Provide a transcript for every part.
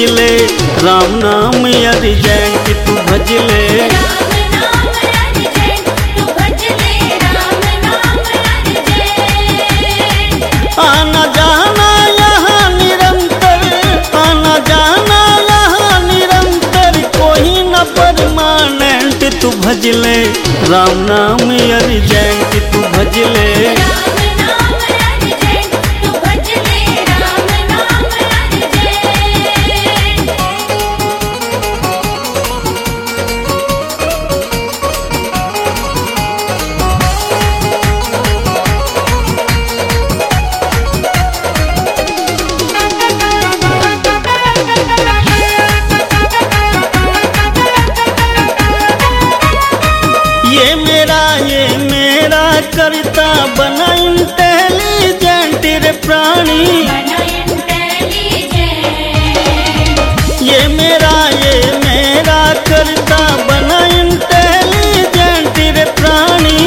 भजले। राम नाम राम नाम अर्जेंट तू भजले। आना जाना यहाँ निरंतर, आना जाना यहाँ निरंतर तू भजले। राम नाम अर्जेंट तू ये मेरा ये मेरा करता बना इंटेलिजेंट रे प्राणी। ये मेरा ये मेरा करता बना इंटेलिजेंट रे प्राणी।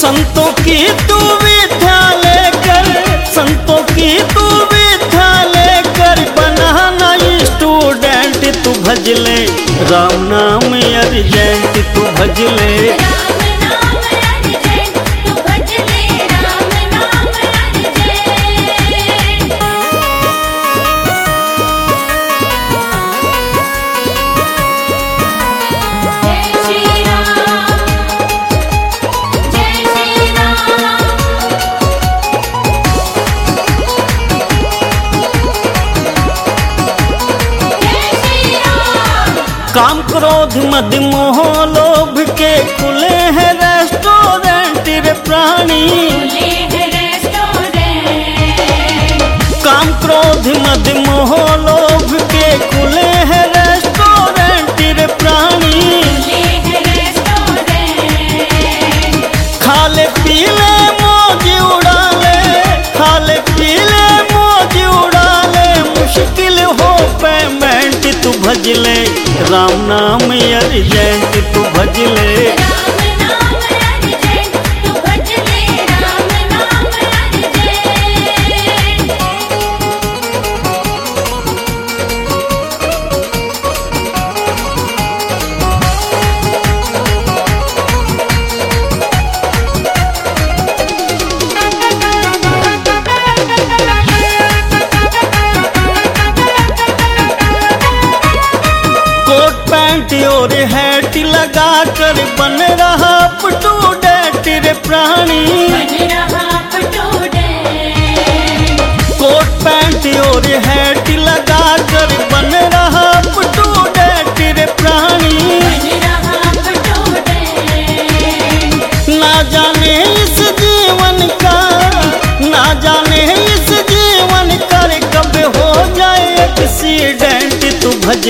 संतों की तू भजले। राम नाम अर्जेंट तू भजले। काम क्रोध मद मोह लोभ के खुले है रेस्टोरेंट रे प्राणी। काम क्रोध मद मोह तू भजले राम नाम अर्जेंट तू भजले। गोरे हैट लगा कर बन रहा पटो डैट प्राणी। कोट पैंट और हैट लगा कर बन रहा पटो डैट प्राणी। ना जाने इस जीवन का ना जाने इस जीवन कर कब हो जाए एक्सीडेंट तू भज